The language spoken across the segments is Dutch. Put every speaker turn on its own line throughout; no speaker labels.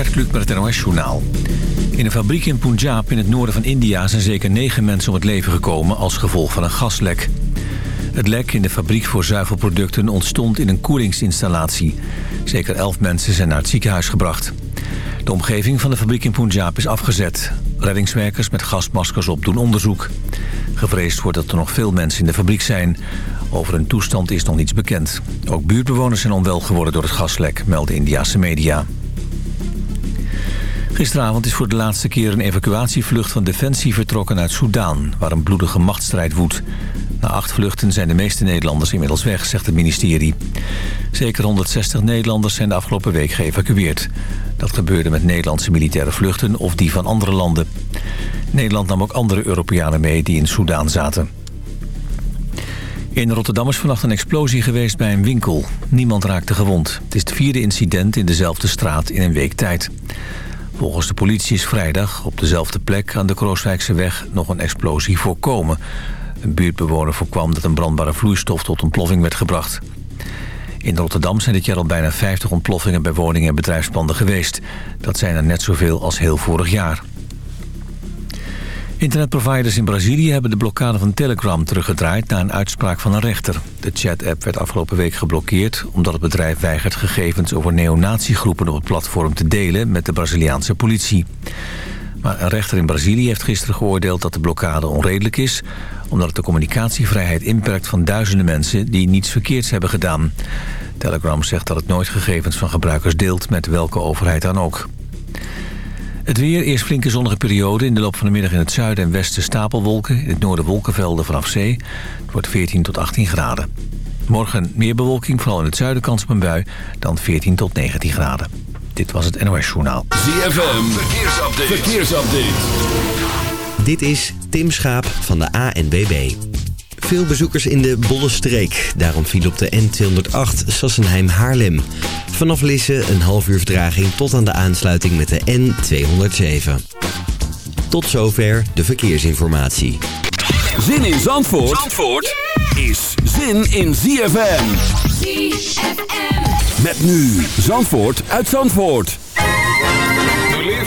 Gert Kluk met het NOS-journaal. In een fabriek in Punjab in het noorden van India... zijn zeker negen mensen om het leven gekomen als gevolg van een gaslek. Het lek in de fabriek voor zuivelproducten ontstond in een koelingsinstallatie. Zeker elf mensen zijn naar het ziekenhuis gebracht. De omgeving van de fabriek in Punjab is afgezet. Reddingswerkers met gasmaskers op doen onderzoek. Gevreesd wordt dat er nog veel mensen in de fabriek zijn. Over hun toestand is nog niets bekend. Ook buurtbewoners zijn onwel geworden door het gaslek, melden Indiase media. Gisteravond is voor de laatste keer een evacuatievlucht van Defensie vertrokken uit Soudaan... waar een bloedige machtsstrijd woedt. Na acht vluchten zijn de meeste Nederlanders inmiddels weg, zegt het ministerie. Zeker 160 Nederlanders zijn de afgelopen week geëvacueerd. Dat gebeurde met Nederlandse militaire vluchten of die van andere landen. Nederland nam ook andere Europeanen mee die in Soudaan zaten. In Rotterdam is vannacht een explosie geweest bij een winkel. Niemand raakte gewond. Het is het vierde incident in dezelfde straat in een week tijd. Volgens de politie is vrijdag op dezelfde plek aan de Krooswijkse weg nog een explosie voorkomen. Een buurtbewoner voorkwam dat een brandbare vloeistof tot ontploffing werd gebracht. In Rotterdam zijn dit jaar al bijna 50 ontploffingen bij woningen en bedrijfspanden geweest. Dat zijn er net zoveel als heel vorig jaar. Internetproviders in Brazilië hebben de blokkade van Telegram teruggedraaid... na een uitspraak van een rechter. De chat-app werd afgelopen week geblokkeerd... omdat het bedrijf weigert gegevens over neonatiegroepen op het platform te delen... met de Braziliaanse politie. Maar een rechter in Brazilië heeft gisteren geoordeeld dat de blokkade onredelijk is... omdat het de communicatievrijheid inperkt van duizenden mensen... die niets verkeerds hebben gedaan. Telegram zegt dat het nooit gegevens van gebruikers deelt... met welke overheid dan ook. Het weer, eerst flinke zonnige periode. In de loop van de middag in het zuiden en westen stapelwolken. In het noorden wolkenvelden vanaf zee. Het wordt 14 tot 18 graden. Morgen meer bewolking, vooral in het zuiden kans op een bui. Dan 14 tot 19 graden. Dit was het NOS Journaal.
ZFM, verkeersupdate. verkeersupdate.
Dit is Tim Schaap van de ANBB. Veel bezoekers in de Bollestreek. Daarom viel op de N208 Sassenheim-Haarlem. Vanaf Lisse een half uur vertraging tot aan de aansluiting met de N207. Tot zover de verkeersinformatie.
Zin in Zandvoort, Zandvoort is zin in ZFM.
ZFM.
Met nu Zandvoort uit Zandvoort.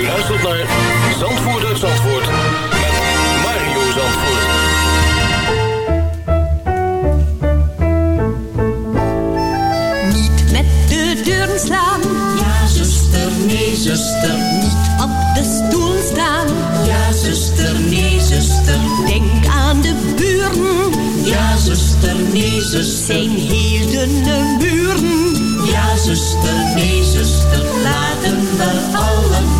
U luistert naar Zandvoort uit Zandvoort met Mario Zandvoort.
Niet met de deuren slaan. Ja, zuster, nee, zuster. Niet op de stoel staan. Ja, zuster, nee, zuster. Denk aan de buren. Ja, zuster, nee, zuster. Zijn heel dunne buren. Ja, zuster, nee, zuster. Laten we allemaal doen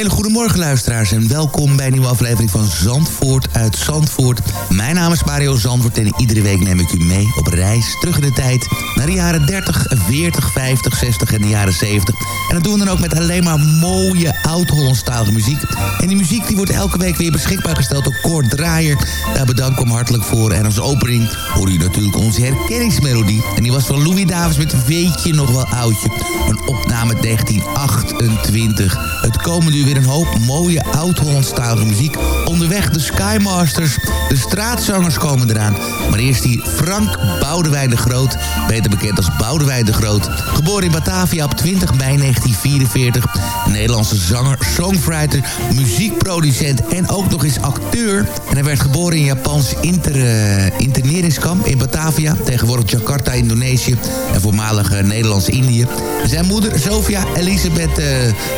hele goede morgen luisteraars en welkom bij een nieuwe aflevering van Zandvoort uit Zandvoort. Mijn naam is Mario Zandvoort en iedere week neem ik u mee op reis terug in de tijd naar de jaren 30, 40, 50, 60 en de jaren 70. En dat doen we dan ook met alleen maar mooie oud-Hollandstalige muziek. En die muziek die wordt elke week weer beschikbaar gesteld door Kort Draaier. Daar bedank ik hem hartelijk voor. En als opening hoor u natuurlijk onze herkenningsmelodie. En die was van Louis Davis met Weet je nog wel oudje. Een opname 1928. Het komende uur weer een hoop mooie oud-Hollandstalige muziek. Onderweg de Skymasters, de straatzangers komen eraan. Maar eerst die Frank Boudewijn de Groot, beter bekend als Boudewijn de Groot. Geboren in Batavia op 20 mei 1944. Een Nederlandse zanger, songwriter, muziekproducent en ook nog eens acteur. En hij werd geboren in Japans inter, uh, interneringskamp in Batavia. Tegenwoordig Jakarta, Indonesië en voormalig uh, Nederlands-Indië. Zijn moeder, Sofia Elisabeth uh,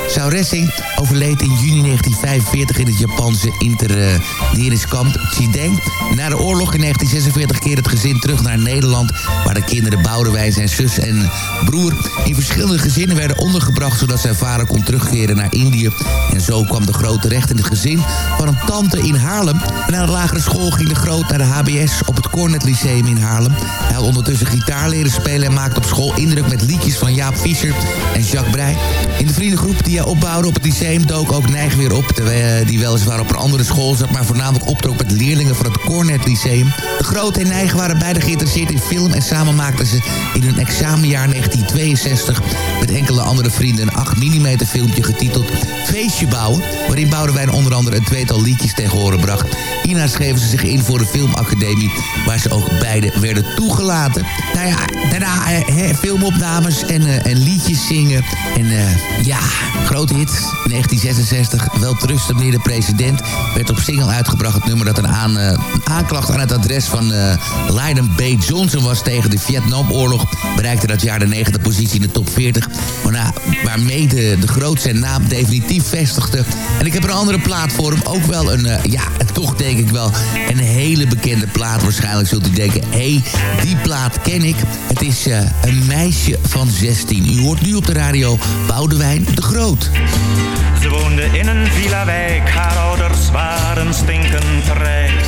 Sauressing, overleed in juni 1945 in het Japanse interneringskamp Chideng. Na de oorlog in 1946 keerde het gezin terug naar Nederland... waar de kinderen Boudewijn, zijn zus en broer... in verschillende gezinnen werden ondergebracht... zodat zijn vader kon terugkeren naar Indië. En zo kwam de Groot terecht in het gezin van een tante in Haarlem. En na de lagere school ging de Groot naar de HBS op het Cornet Lyceum in Haarlem. Hij had ondertussen gitaar leren spelen... en maakte op school indruk met liedjes van Jaap Visser en Jacques Brey. In de vriendengroep die hij opbouwde op het lyceum dook ook Neig weer op... terwijl die weliswaar op een andere school zat... maar voornamelijk optrok met leerlingen van het Cornet Lyceum. De Groot en Neig waren beide geïnteresseerd in film... en samen maakten ze in hun examenjaar 1962... met enkele andere vrienden een 8 mm filmpje getiteld Feestje Bouwen... waarin Boudewijn onder andere een tweetal liedjes tegen horen bracht. Hierna schreven ze zich in voor de filmacademie... waar ze ook beide werden toegelaten. Nou ja, daarna he, filmopnames en, uh, en liedjes zingen. En uh, ja, grote hit. 1966, Welterusten meneer de president... werd op single uitgebracht het nummer dat een, aan, aanklacht aan het adres van Lyndon B. Johnson was tegen de Vietnamoorlog. Bereikte dat jaar de negende positie in de top 40. Waarna, waarmee de, de groot zijn naam definitief vestigde. En ik heb een andere plaat voor hem. Ook wel een, ja, het toch denk ik wel een hele bekende plaat. Waarschijnlijk zult u denken, hé, hey, die plaat ken ik. Het is uh, een meisje van 16. U hoort nu op de radio Boudewijn de Groot.
Ze woonde in een villa-wijk, haar ouders waren stinkend rijk.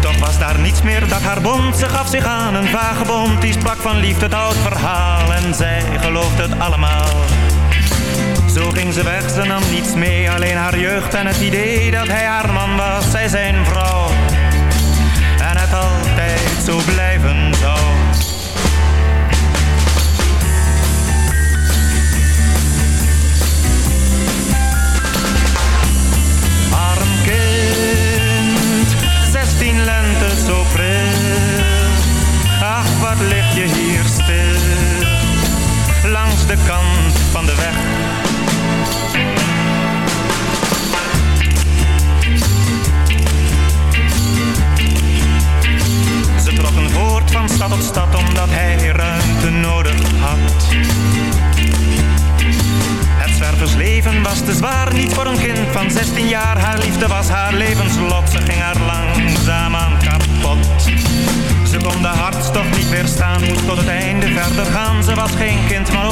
Toch was daar niets meer dat haar bond. Ze gaf zich aan een vagebond, die sprak van liefde het oud verhaal. En zij geloofde het allemaal. Zo ging ze weg, ze nam niets mee, alleen haar jeugd en het idee dat hij haar man was, zij zijn vrouw. En het altijd zo blijven zou. Arm kind, zestien lente zo pril. Ach, wat lig je hier stil, langs de kant van de weg van stad tot stad omdat hij ruimte nodig had. Het zwerversleven was te zwaar, niet voor een kind van 16 jaar. Haar liefde was haar levenslot, ze ging haar langzaam aan kapot. Ze kon de hartstocht niet weerstaan, moest tot het einde verder gaan. Ze was geen kind, maar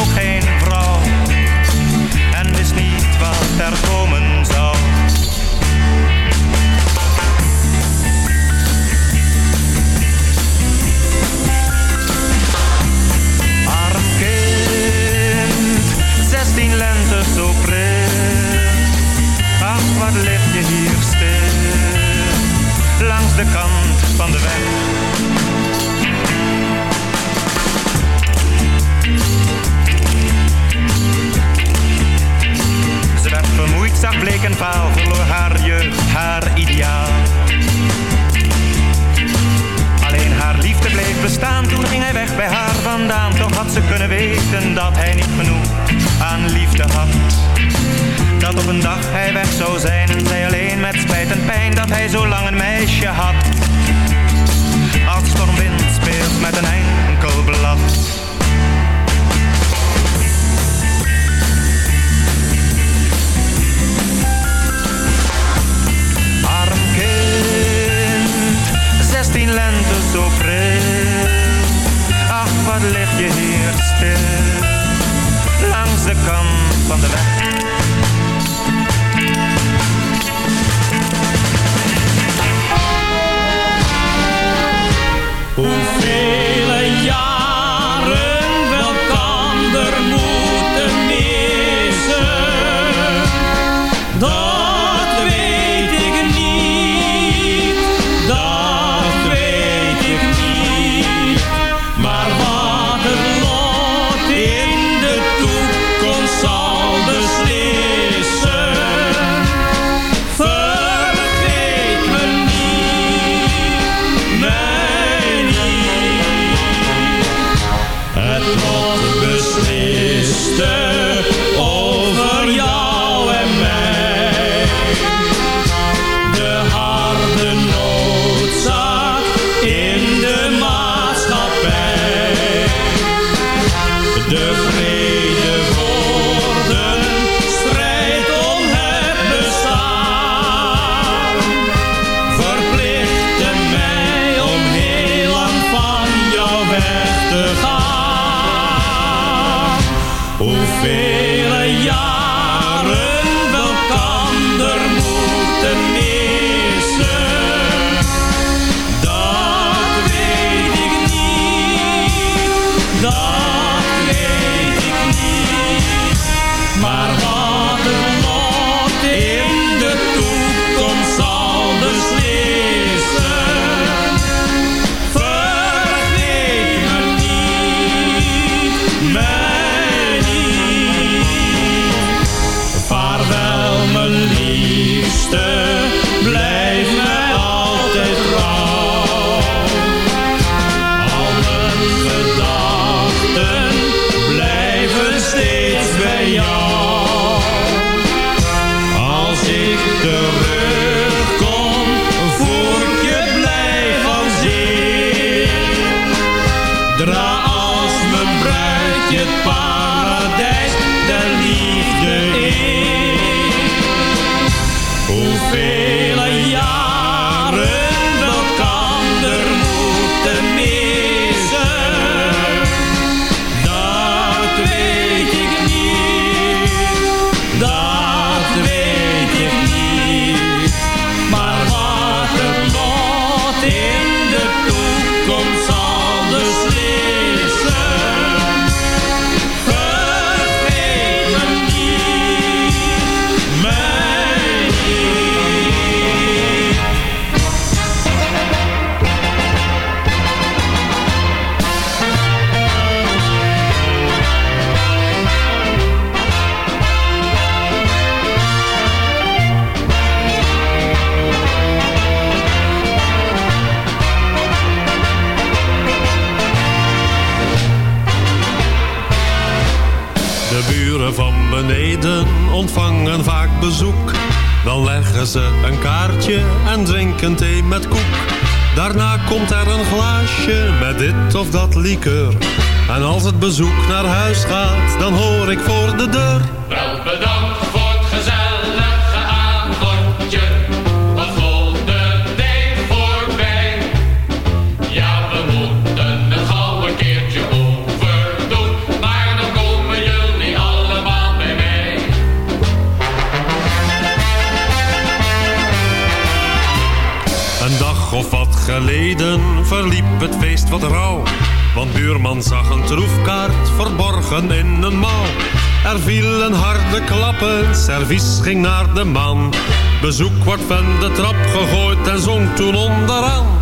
en
drinken thee met koek. Daarna komt er een glaasje met dit of dat liqueur. En als het bezoek naar huis gaat, dan hoor ik voor de deur.
Wat.
Want buurman zag een troefkaart verborgen in een mouw. Er vielen harde klappen, servies ging naar de man. Bezoek wordt van de trap gegooid en zong toen onderaan.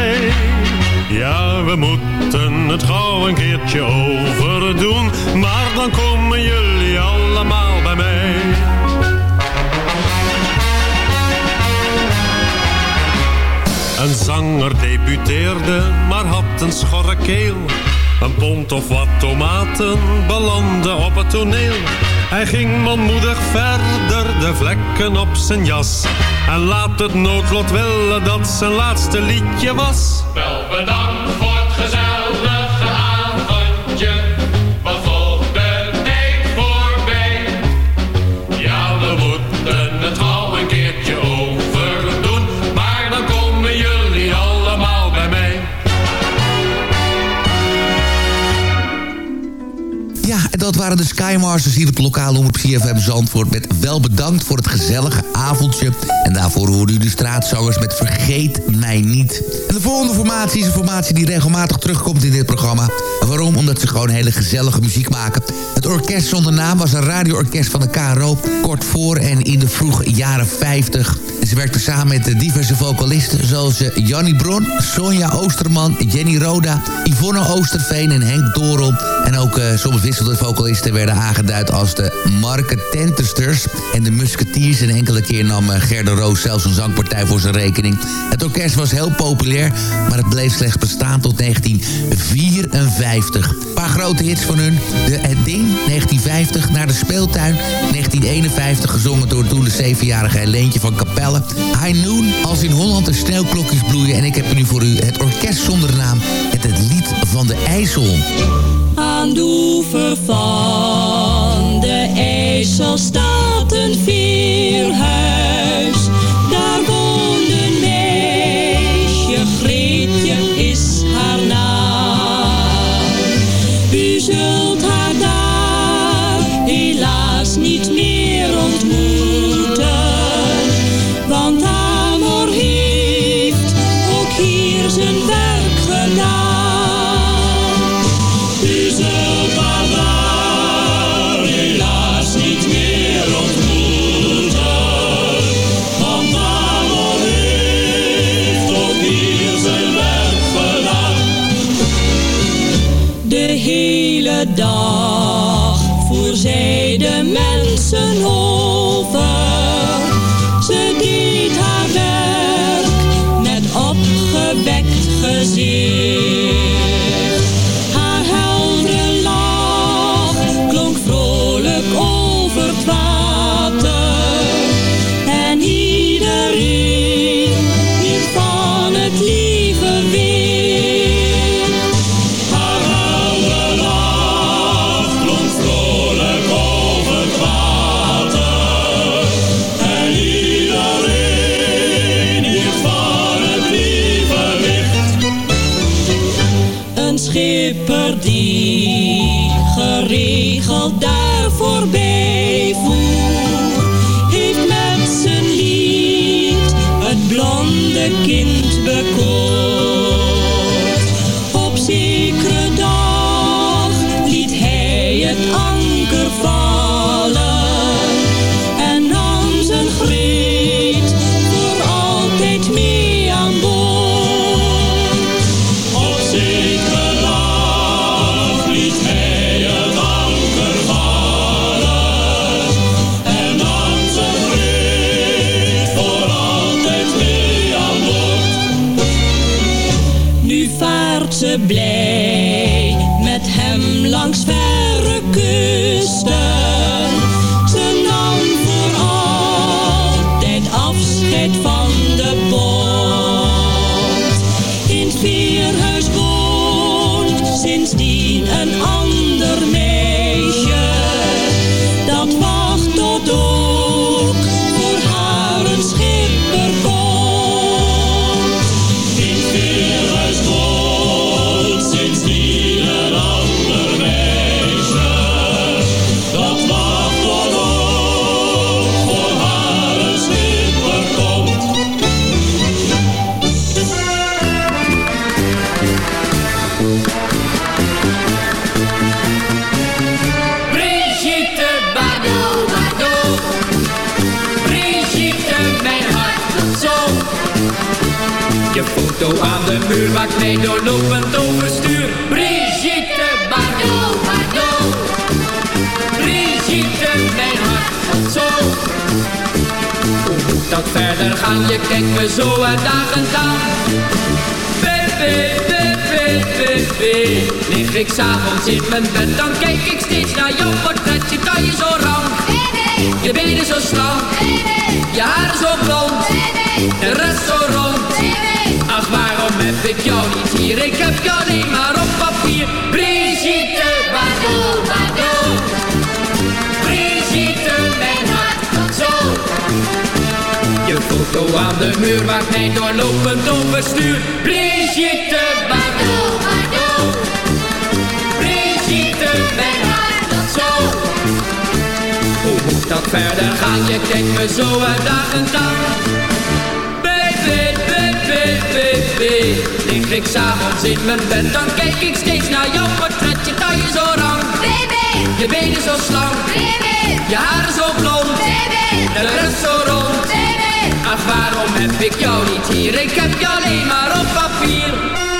Ja, we moeten het gauw een keertje overdoen. Maar dan komen jullie allemaal bij mij. Een zanger debuteerde, maar had een schorre keel. Een pond of wat tomaten belanden op het toneel. Hij ging manmoedig verder, de vlekken op zijn jas. En laat het noodlot willen dat zijn laatste liedje was.
Wel bedankt voor
dat waren de Skymasters hier op de lokale omroep CFM Zandvoort... met wel bedankt voor het gezellige avondje. En daarvoor hoorde u de straatzangers met Vergeet Mij Niet. En de volgende formatie is een formatie die regelmatig terugkomt in dit programma. Waarom? Omdat ze gewoon hele gezellige muziek maken. Het orkest zonder naam was een radioorkest van de KRO... kort voor en in de vroege jaren 50... En ze werkte samen met diverse vocalisten zoals eh, Jannie Bron, Sonja Oosterman, Jenny Roda, Yvonne Oosterveen en Henk Dorel. En ook uh, soms wisselende vocalisten werden aangeduid als de Marketentesters en de Musketeers. En enkele keer nam uh, Gerda Roos zelfs een zangpartij voor zijn rekening. Het orkest was heel populair, maar het bleef slechts bestaan tot 1954. Paar grote hits van hun. De Het Ding, 1950, Naar de Speeltuin, 1951, gezongen door toen de zevenjarige Helentje van Capelle. High Noon, Als in Holland de sneeuwklokjes bloeien. En ik heb nu voor u het orkest zonder naam met het lied van de IJssel.
Aan de oever van de IJssel staat een veerhuis. schipper die geregeld daar voorbij voer, heeft met zijn lied het
blonde kind doorlopend overstuur. Brigitte Bardot, Bardot. Brigitte, mijn hart, zo. Hoe moet dat verder gaan? Je kijkt me zo uit dagen aan. Baby, baby, baby. Lig ik s'avonds in mijn bed, dan kijk ik steeds naar jouw portret. Je taille zo rank, je benen zo slank, je haren zo blond, de rest zo rond. Heb ik jou niet hier? Ik heb je alleen maar op papier. Brigitte, Bardot, Bardot. Brigitte, mijn hart, zo. Je foto aan de muur maakt mij doorlopend overstuur. Brigitte, Bardot, Bardot. Brigitte, mijn hart, zo. Hoe moet dat verder gaan? Je kijkt me zo uitdagend aan. Lig ik s'avonds in mijn bed, dan kijk ik steeds naar jouw portret. Je taille zo rank, baby. Je benen zo slank, baby. Je haren zo blond, baby. De rest zo rond, baby. Ach, waarom heb ik jou niet hier? Ik heb je alleen maar op papier.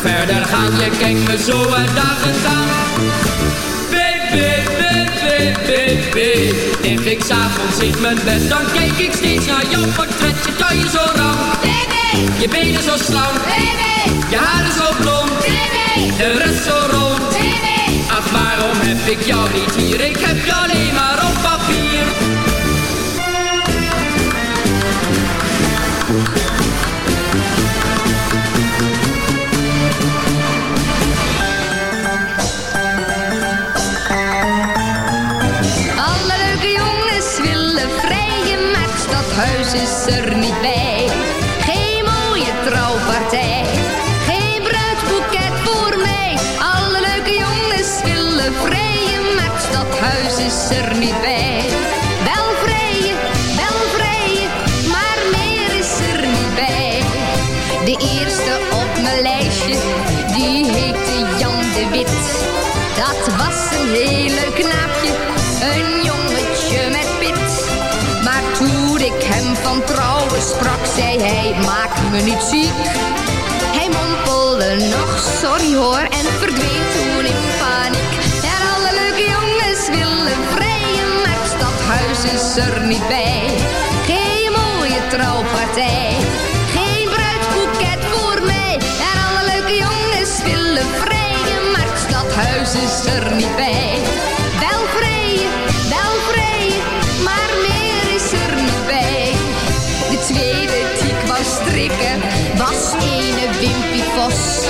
Verder gaan? Je kijkt me zo uitdagend aan. Baby, baby, baby. Lig ik s'avonds in mijn bed, dan kijk ik steeds naar jouw portret. Je taille zo baby. Je benen zo slank. Je haren zo blond. De rest zo rond. Ach, waarom heb ik jou niet hier? Ik heb je alleen maar
is er niet bij. Wel vrijen, wel vrijen, maar meer is er niet bij. De eerste op mijn lijstje, die heette Jan de Wit. Dat was een hele knaapje, een jongetje met pit. Maar toen ik hem van trouwen sprak, zei hij, maak me niet ziek. Hij mompelde nog, sorry hoor, en verdween is er niet bij. Geen mooie trouwpartij, geen bruidsboeket voor mij. En alle leuke jongens willen vrijen, maar het stadhuis is er niet bij. Wel vrijen, wel vrijen, maar meer is er niet bij. De tweede die ik wou strikken was ene Wimpy Vos.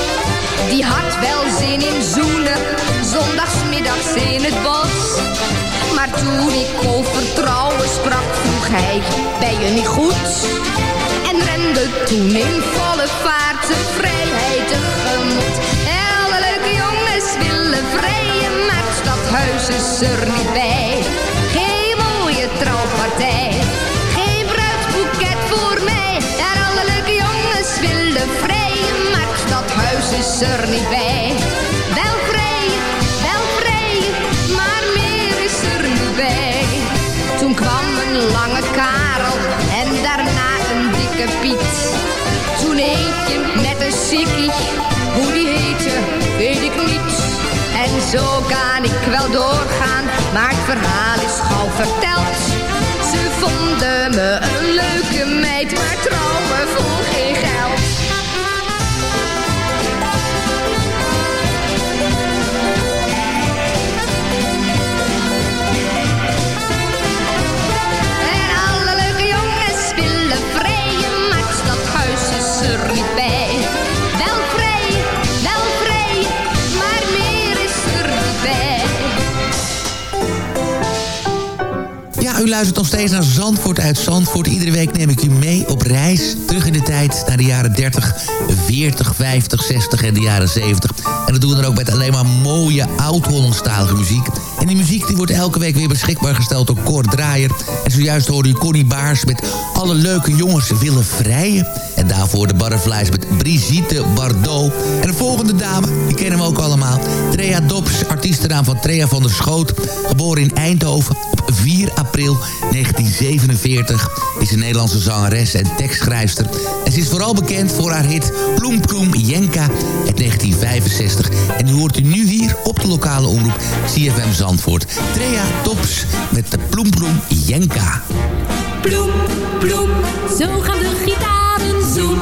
Die had wel zin in zoenen, zondagsmiddags in het bos. Maar toen ik over trouwen sprak, vroeg hij, ben je niet goed? En rende toen in volle vaart zijn vrijheid tegemoet. Alle leuke jongens willen vrijen, maar het stadhuis is er niet bij. Geen mooie trouwpartij, geen bruidsboeket voor mij. En alle leuke jongens willen vrijen, maar het stadhuis is er niet bij. Zo kan ik wel doorgaan, maar het verhaal is gauw verteld. Ze vonden me een leuke meid, maar trouwen voor geen geld.
U luistert nog steeds naar Zandvoort uit Zandvoort. Iedere week neem ik u mee op reis terug in de tijd naar de jaren 30, 40, 50, 60 en de jaren 70. En dat doen we dan ook met alleen maar mooie oud-Hollandstalige muziek. En die muziek die wordt elke week weer beschikbaar gesteld door Cor Draaier. En zojuist hoorde u Connie Baars met alle leuke jongens willen vrijen. En daarvoor de Butterflies met Brigitte Bardot. En de volgende dame, die kennen we ook allemaal. Trea Dobbs, artiestennaam van Trea van der Schoot. Geboren in Eindhoven op 4 april 1947. Is een Nederlandse zangeres en tekstschrijfster. En ze is vooral bekend voor haar hit Ploem Ploem Jenka uit 1965. En die hoort u nu hier op de lokale omroep CFM Zandvoort. Trea Tops met de Ploem Ploem Jenka.
Ploem, ploem, zo gaan de Zoem,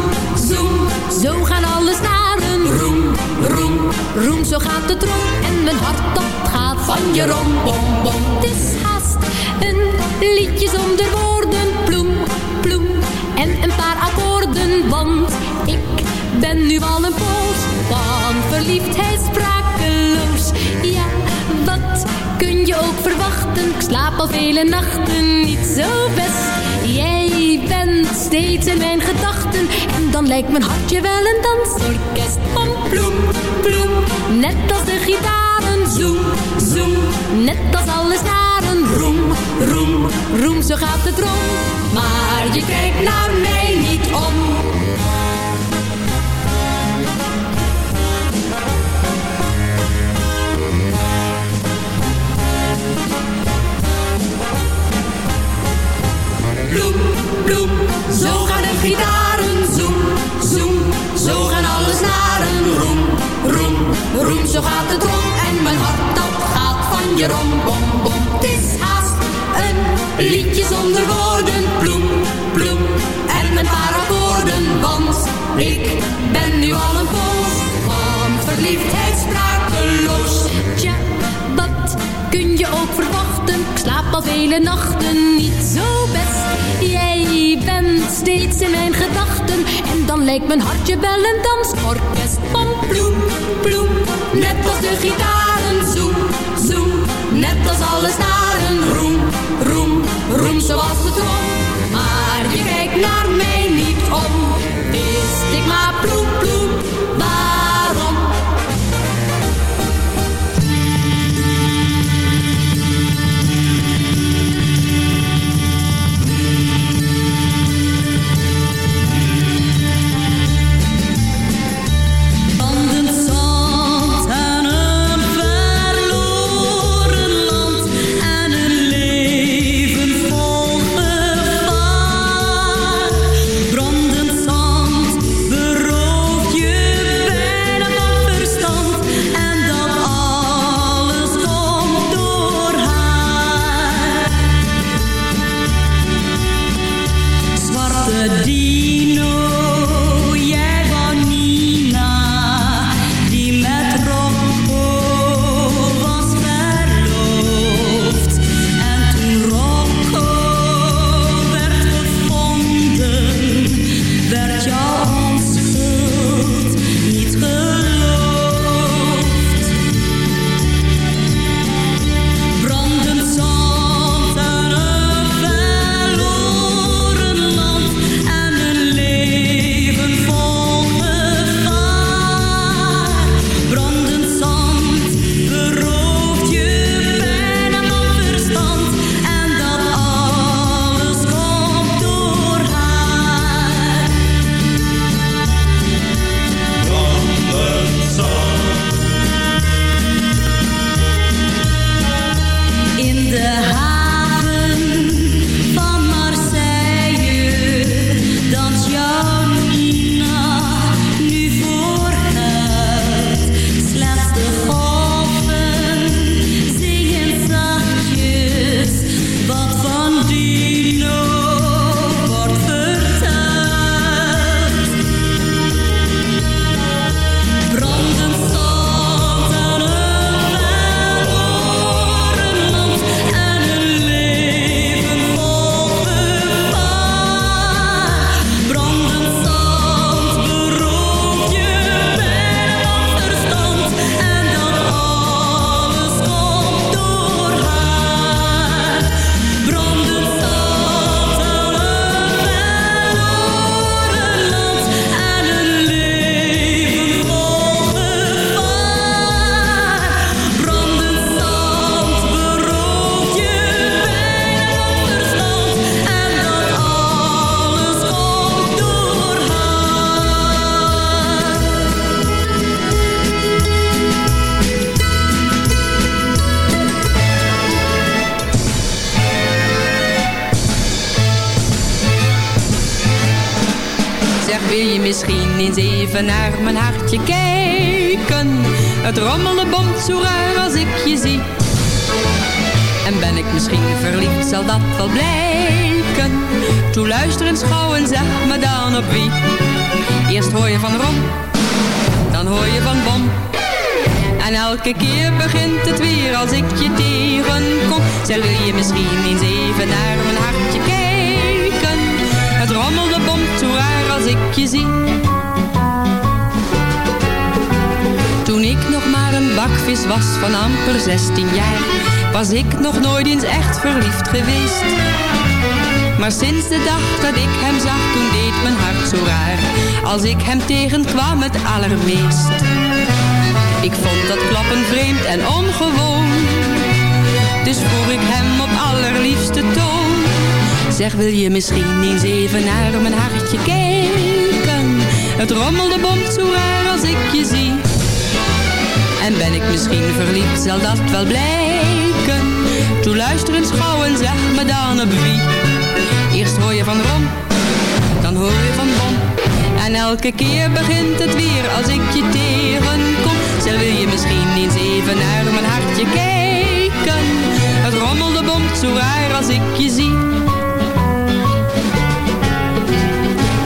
zoem, zo gaan alle snaren. Roem, roem, roem, zo gaat de trom. En mijn hart dat gaat van je rom, bom, bom. Het is haast een liedje zonder woorden. Ploem, ploem, en een paar akkoorden. Want ik ben nu al een poos van verliefdheid sprakeloos. Ja, wat kun je ook verwachten? Ik slaap al vele nachten niet zo best. Jij bent steeds in mijn gedachten. En dan lijkt mijn hartje wel een dansorkest. Van ploem, ploem, net als de gitaren. Zoem, zoem, net als alle snaren. Roem, roem, roem, zo gaat het rond. Maar je kijkt naar mij niet om. Bloem, zo gaan de gitaren. Zoem, zoem, zo gaan alle snaren. Roem, roem, roem, zo gaat het rond. En mijn hart dat gaat van je rom, bom, bom. Het is haast een liedje zonder woorden. Bloem, bloem, en een paar. Want ik ben nu al een poos van verliefdheid sprakeloos. Tja, wat kun je ook verwachten? Al vele nachten niet zo best. Jij bent steeds in mijn gedachten. En dan lijkt mijn hartje wel een dansorkest. Van ploem, ploem, net als de gitaren. Zoem, zoem, net als alle snaren. Roem, roem, roem zoals de trom.
Kijken? Het rommelde bomt zo raar als ik je zie. En ben ik misschien verliefd, zal dat wel blijken. Toe luister en schouw zeg me dan op wie. Eerst hoor je van Rom, dan hoor je van Bom. En elke keer begint het weer als ik je tegenkom. Zal wil je misschien eens even naar mijn hartje kijken? Het rommelde bomt zo raar als ik je zie. Was van amper 16 jaar, was ik nog nooit eens echt verliefd geweest. Maar sinds de dag dat ik hem zag, toen deed mijn hart zo raar, als ik hem tegenkwam het allermeest. Ik vond dat klappen vreemd en ongewoon, dus vroeg ik hem op allerliefste toon. Zeg, wil je misschien eens even naar mijn hartje kijken? Het rommelde bomt zo raar als ik je zie. En ben ik misschien verliefd, zal dat wel blijken. Toe luister eens gauw en zeg me dan op wie. Eerst hoor je van Rom, dan hoor je van Bom. En elke keer begint het weer als ik je tegenkom. Zal wil je misschien eens even naar mijn hartje kijken. Het rommelde bomt zo raar als ik je zie.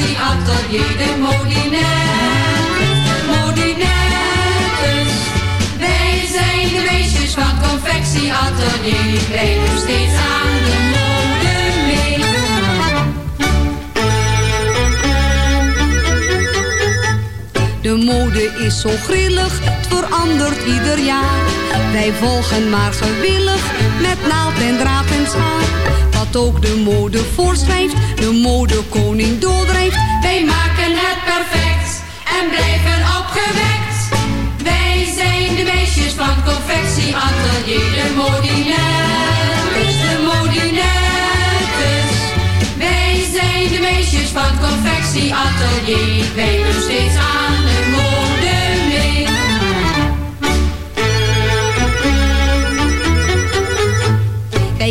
het confectieatelier, de modinettes, modinettes. Wij zijn de meisjes van het confectieatelier, wij doen steeds aan de mode mee.
De mode is zo grillig, het verandert ieder jaar. Wij volgen maar gewillig, met naald en draad en schaar. Wat ook de mode voorschrijft, de modekoning doordrijft.
Wij maken het perfect en blijven opgewekt. Wij zijn de meisjes van het confectieatelier, de modinettes, de modinettes. Wij zijn de meisjes van het confectieatelier, wij doen steeds aan de mode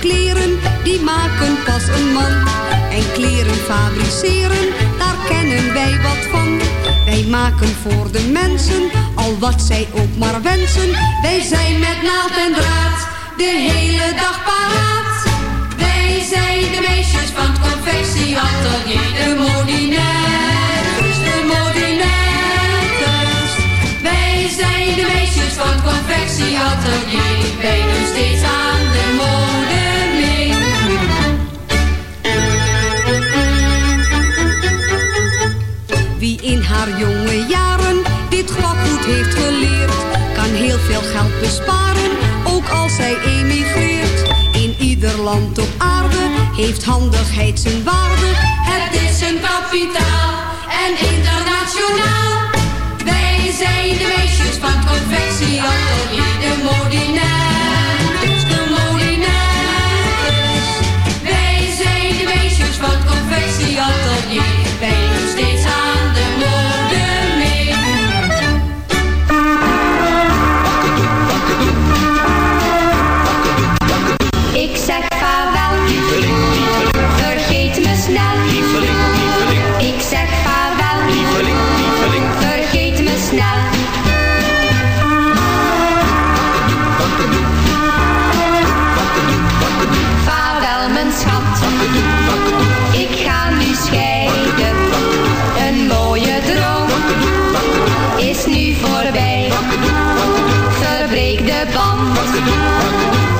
kleren, die maken pas een man. En kleren fabriceren, daar kennen wij wat van. Wij maken voor de mensen, al wat zij ook maar wensen. Wij zijn met naald en draad, de hele dag paraat. Wij zijn de meisjes van het confectieatelier, de modinettes, de modinettes. Wij zijn de meisjes van het confectieatelier, wij doen steeds aan haar jonge jaren dit vakgoed heeft geleerd, kan heel veel geld besparen, ook als zij emigreert. In ieder land op aarde heeft handigheid zijn waarde. Het is een kapitaal en internationaal. Wij zijn de meisjes van het confectieatelier, de modinettes,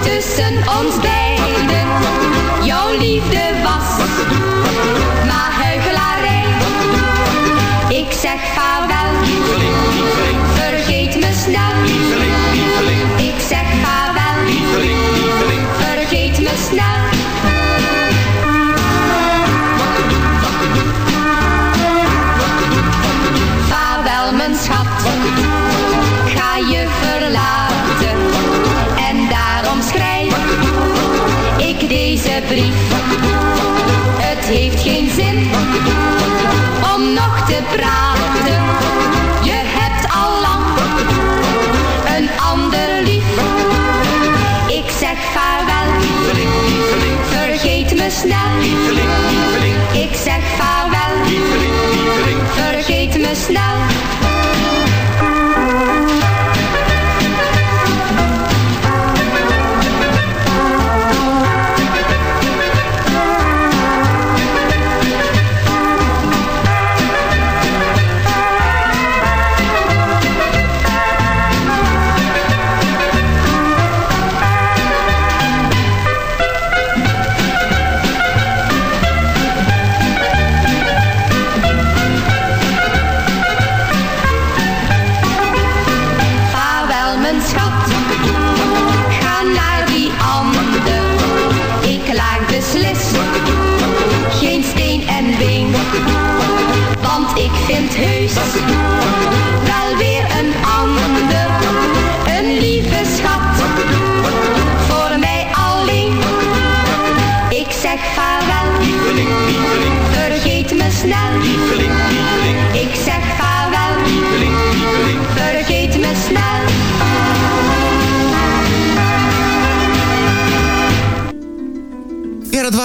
tussen ons beiden. Jouw liefde heeft geen zin om nog te praten. Je hebt al lang een ander lief. Ik zeg vaarwel, vergeet me snel.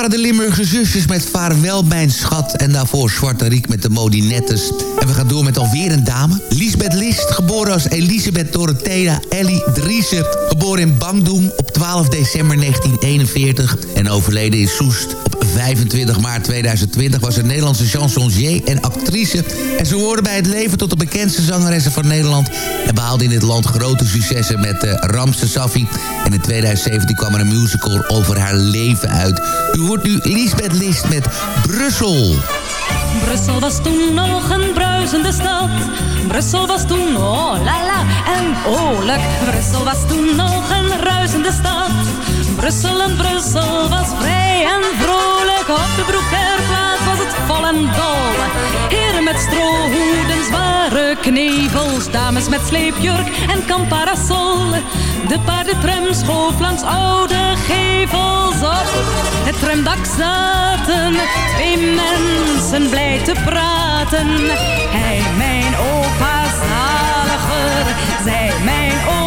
De Limburgse zusjes met Vaarwel mijn schat. En daarvoor Zwarte Riek met de Modinettes. En we gaan door met alweer een dame. Lisbeth List, geboren als Elisabeth Dorothea Ellie Driessen. Geboren in Bangdoem op 12 december 1941. En overleden in Soest 25 maart 2020 was een Nederlandse chansonnier en actrice. En ze hoorde bij het leven tot de bekendste zangeressen van Nederland. En behaalde in dit land grote successen met uh, Ramse Safi. En in 2017 kwam er een musical over haar leven uit. U hoort nu Lisbeth List met Brussel.
Brussel was toen nog een bruisende stad. Brussel was toen, oh la la en oorlijk. Brussel was toen nog een ruisende stad. Brussel en Brussel was vrij en vrolijk. Op de Broekerplaats was het vol en dol. Heren met strohoeden, zware knevels. Dames met sleepjurk en kamparasol. De paardentram schoof langs oude gevels op. Het tramdak zaten twee mensen blij te praten. Hij, mijn opa zaliger, zij, mijn oma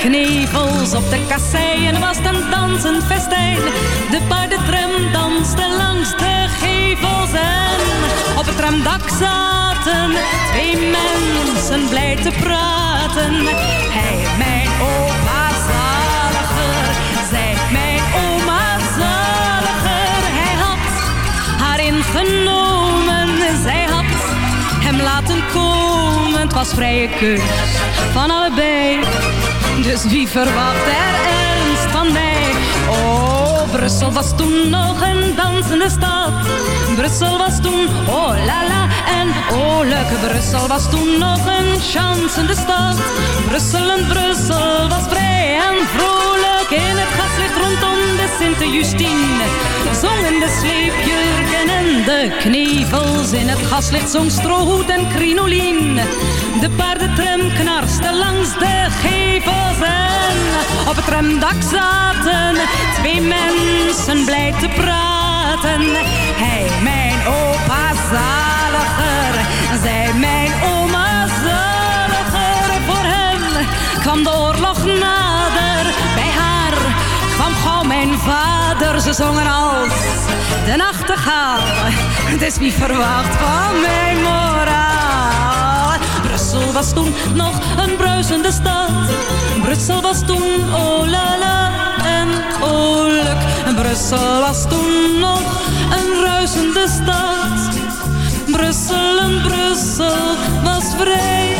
knevels op de kasseien was een dansend festijn. De paardentram danste langs de gevels en op het tramdak zaten twee mensen blij te praten. Hij, mijn opa zaliger, zij, mijn oma zaliger. Hij had haar ingenomen, zij had hem laten komen. Het was vrije keus van allebei, dus wie verwacht er ernst van mij? Oh, Brussel was toen nog een dansende stad. Brussel was toen, oh la la, en oh leuke Brussel was toen nog een chansende stad. Brussel en Brussel was vrij en vrolijk in het gaslicht rondom de Sint-Justine. Zongen de sleepjurken en de knevels in het gaslicht zong strohoed en crinolien. De paardentram knarste langs de gevels en op het tramdak zaten twee mensen blij te praten. Hij, mijn opa zaliger, zij, mijn oma zaliger. Voor hem kwam de oorlog nader, mijn vader. Ze zongen als de nachtegaal, dus wie verwacht van mijn moraal? Brussel was toen nog een bruisende stad. Brussel was toen, oh la la, en oh. Brussel was toen nog een ruisende stad. Brussel en Brussel was vrij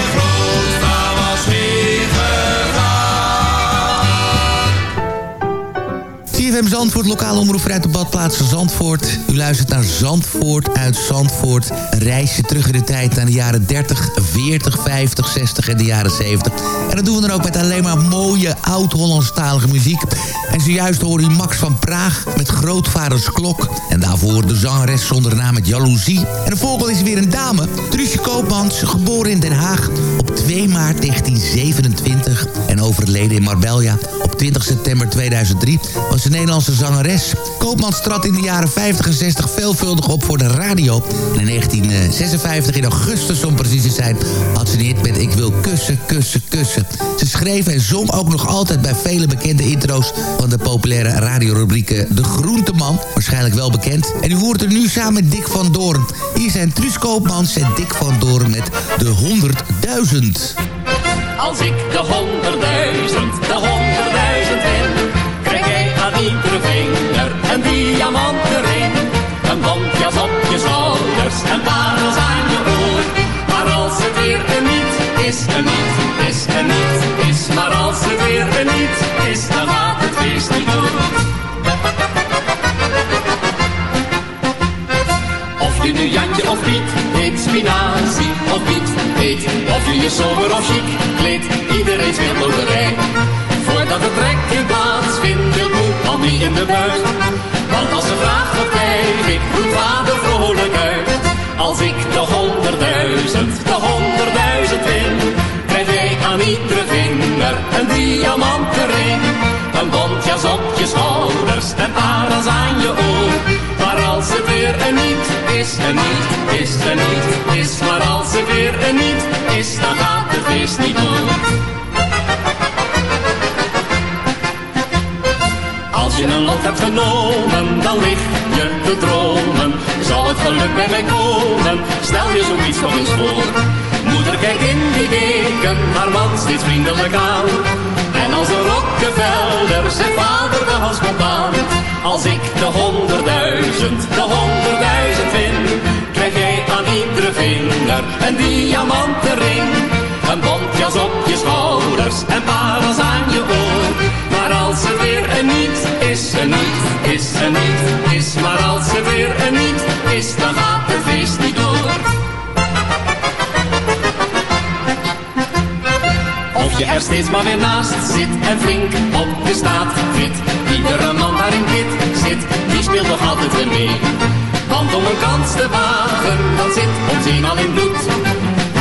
CFM Zandvoort, lokale omroep vanuit de badplaats Zandvoort. U luistert naar Zandvoort uit Zandvoort. Een reisje terug in de tijd naar de jaren 30, 40, 50, 60 en de jaren 70. En dat doen we dan ook met alleen maar mooie oud-Hollandstalige muziek. En zojuist hoorde u Max van Praag met Grootvaders Klok. En daarvoor de zangeres zonder naam met Jaloezie. En de volgende is weer een dame. Truusje Koopmans, geboren in Den Haag op 2 maart 1927. En overleden in Marbella op 20 september 2003 was een Nederlandse zangeres. Koopmans trad in de jaren 50 en 60 veelvuldig op voor de radio. En in 1956, in augustus om precies te zijn, had ze een hit met Ik wil kussen, kussen, kussen. Ze schreef en zong ook nog altijd bij vele bekende intro's van de populaire radiorubrieken De Groenteman. Waarschijnlijk wel bekend. En u hoort er nu samen met Dick van Doorn. Hier zijn Truus Koopmans en Dick van Doorn met De 100.000.
Als ik de honderdduizend, de honderdduizend win, krijg jij aan iedere vinger een diamanten ring. Een bontjas op je schouders en parels aan je oor. Maar als het weer een niet is, een niet is, een niet is. Maar als het weer een niet is, dan gaat het feest niet door. Of je nu Jantje of Piet heet, spinazie of Piet Of je je sober of chic kleedt, iedereen speelt loterij. Voordat het trekken plaatsvindt, wil moe al niet in de buurt. Want als ze vraagt wat krijg ik, roept vader vrolijk uit. Als ik de honderdduizend, de honderdduizend win, krijg jij aan iedere vinger een diamanten ring. Een bontjas op je schouders en parels aan je oor als het weer een niet is, een niet is, een niet is. Maar als het weer een niet is, dan gaat het feest niet goed. Als je een lot hebt genomen, dan lig je te dromen. Zal het geluk bij mij komen, stel je zoiets nog eens voor. Moeder kijkt in die weken, haar man steeds vriendelijk aan. En als een Rockefeller zegt vader de hals komt aan. Als ik de honderdduizend, de honderdduizend win, krijg jij aan iedere vinger een diamanten ring. Een bontjas op je schouders en parels aan je oor. Maar als het weer een niet is, een niet is, een niet is. Maar als het weer een niet is, dan gaat het feest niet je er steeds maar weer naast zit en flink op de staat fit. Iedere man waarin dit zit, die speelt nog altijd weer mee. Want om een kans te wagen, dan zit ons eenmaal in bloed.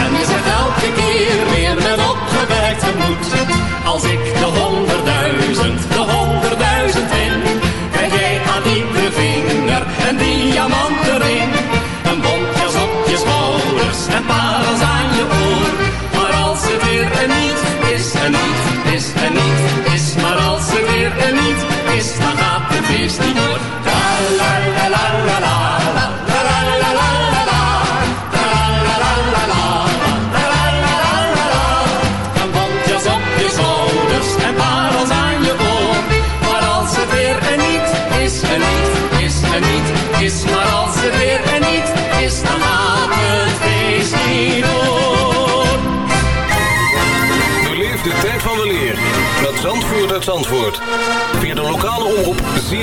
En je zegt elke keer weer met opgewerkt gemoed. Als ik de honderdduizend, de honderdduizend win, krijg jij aan iedere vinger een diamanten ring.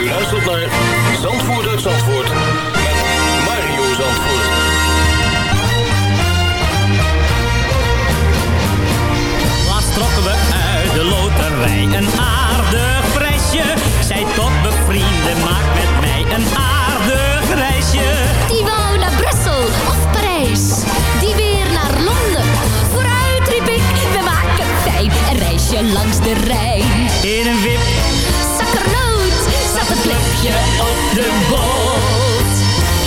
U luistert naar Zandvoort uit Zandvoort met Mario Zandvoort.
Laatst trokken we uit de loterij een aardig prijsje. Zij tot bevrienden, maak met mij een aardig reisje.
Die wou naar Brussel of Parijs, die weer naar Londen. Vooruit riep ik, we maken fijn een reisje langs de Rijn.
In een wip,
klepje op de boot.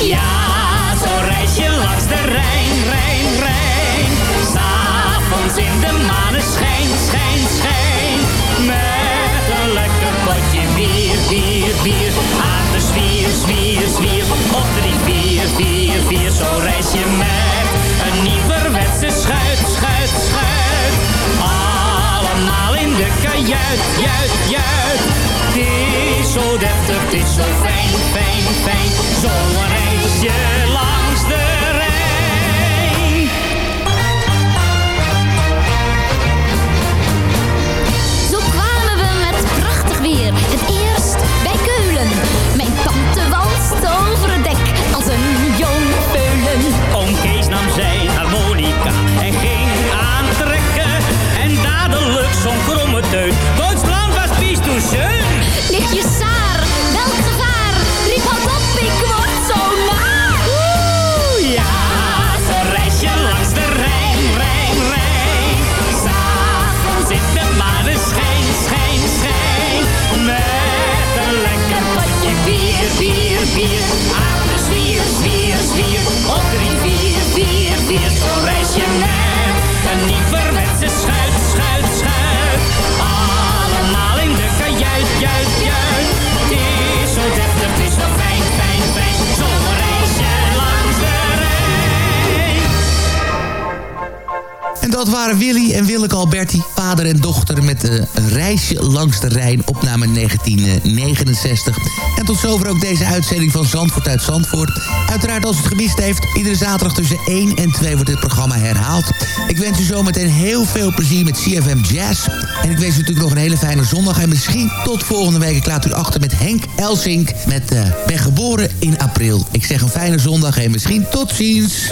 ja, zo'n reisje langs de Rijn, Rijn, Rijn. S'avonds in de maneschijn, schijn, schijn. Met een lekker potje bier, bier, bier. Aan de zwier, zwier, zwier. Op drie, vier, vier, vier. Zo'n reisje met een nieuwerwetse schuit, schuit, schuit. De kajuit, juit, juit. Het is zo deftig, het is zo fijn, fijn, fijn. Zo'n reisje langs de
zomertuin. Was vies toen schön. Je saar, welk gevaar? Riep al op, ik word zo naar. Oeh, ja, ze
reis je langs de Rijn, Rijn, Rijn. S'avonds zit de maneschijn, schijn, schijn. Met een lekker potje vier,
vier, vier. Aardes vier, vier, vier. Op drie
waren Willy en Willeke Alberti, vader en dochter... met uh, een reisje langs de Rijn, opname 1969. En tot zover ook deze uitzending van Zandvoort uit Zandvoort. Uiteraard als het gemist heeft, iedere zaterdag tussen 1 en 2 wordt dit programma herhaald. Ik wens u zometeen heel veel plezier met CFM Jazz. En ik wens u natuurlijk nog een hele fijne zondag. En misschien tot volgende week. Ik laat u achter met Henk Elsink met uh, Ben geboren in april. Ik zeg een fijne zondag en misschien tot ziens.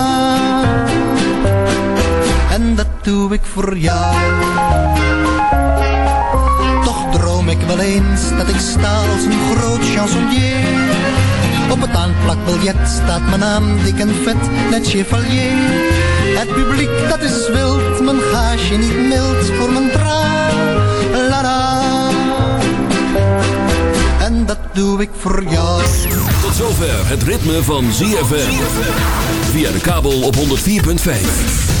Doe ik voor jou. Toch droom ik wel eens dat ik sta als een groot chansonnier. Op het aanplakbiljet staat mijn naam dik en vet, net chevalier. Het publiek dat is wild, mijn gaasje niet mild voor mijn tra la la. En dat doe ik voor jou.
Tot zover het ritme van ZFM. Via de kabel op 104.5.